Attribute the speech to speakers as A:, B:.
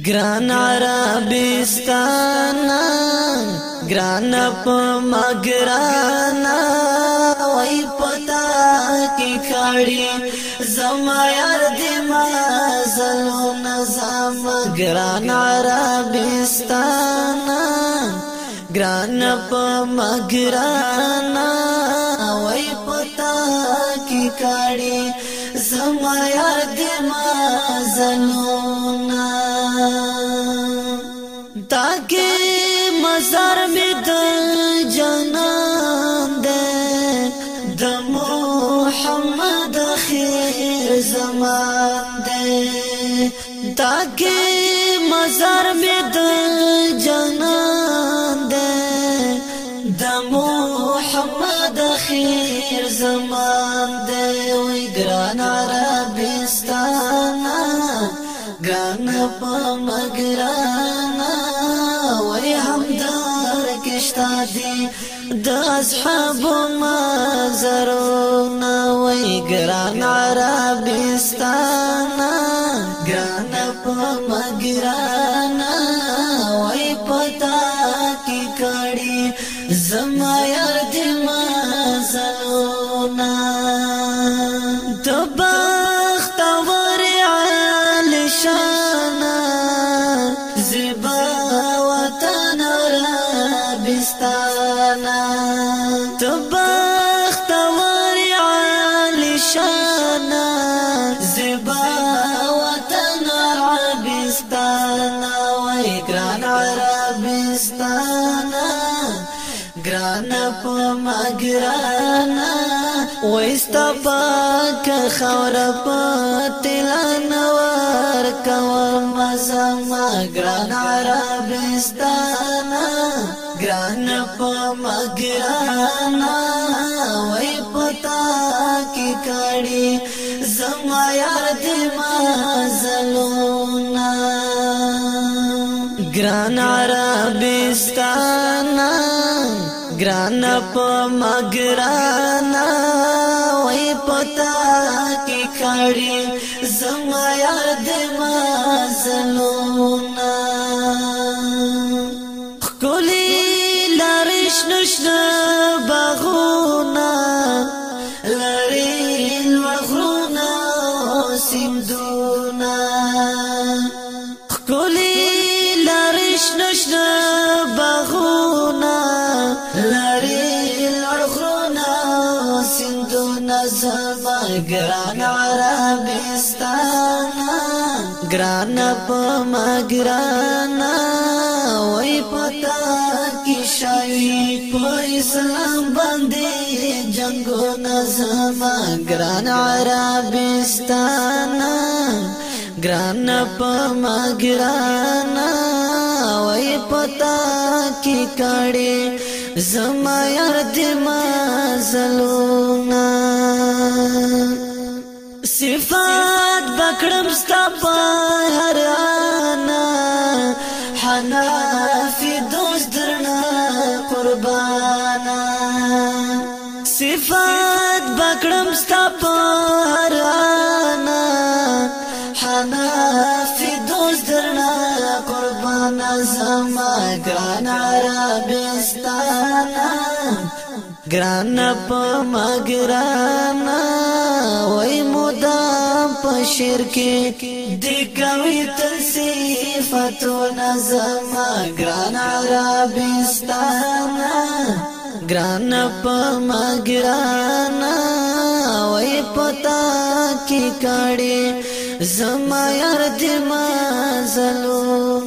A: گران عربستان گران پما گران وای پتا کی کھاڑی زما یار دی ما زلو نظام گران عربستان گران پما گران وای پتا کی کھاڑی زما یار دی ما زلو پاکي مزار مې د جنان دې د محمد خير زمان دې تاکي مزار مې د جنان دې د محمد خير زمان دې وي ګران عربستان ګان په مګران شتا دی د اصحاب مزرونه وای ګران عربستان ګران په مګران وای پتا کی کړي زما یار دې مزلو عربستان وای ګران عربستان ګران په مګران وستپا که خور په تلان ور کو مزما ګران عربستان ګران په مګران وای پتا کی کړي زما یاد ماز ګران عربستان ګران په مګران وای پتا کی کړي زما یاد ما زلونا کولی لارش نشنا باغونا لارین وغرونا سیندو لړی لړ خرونا سندونه زما ګران عربستان ګران په ما ګران وای پتا کی شای په اسلام باندې جنگونه زما ګران عربستان ګران په ما ګران وای پتا کی کړي زما یار دې ما زلونا صفات بکړم ستا په هر انا حنان زما ګران عربستان ګران په مګران وای مدام په شرک دی کوي تصفاتونه زما ګران عربستان ګران په مګران وای پتا کی کړي زما یار دې ما زلو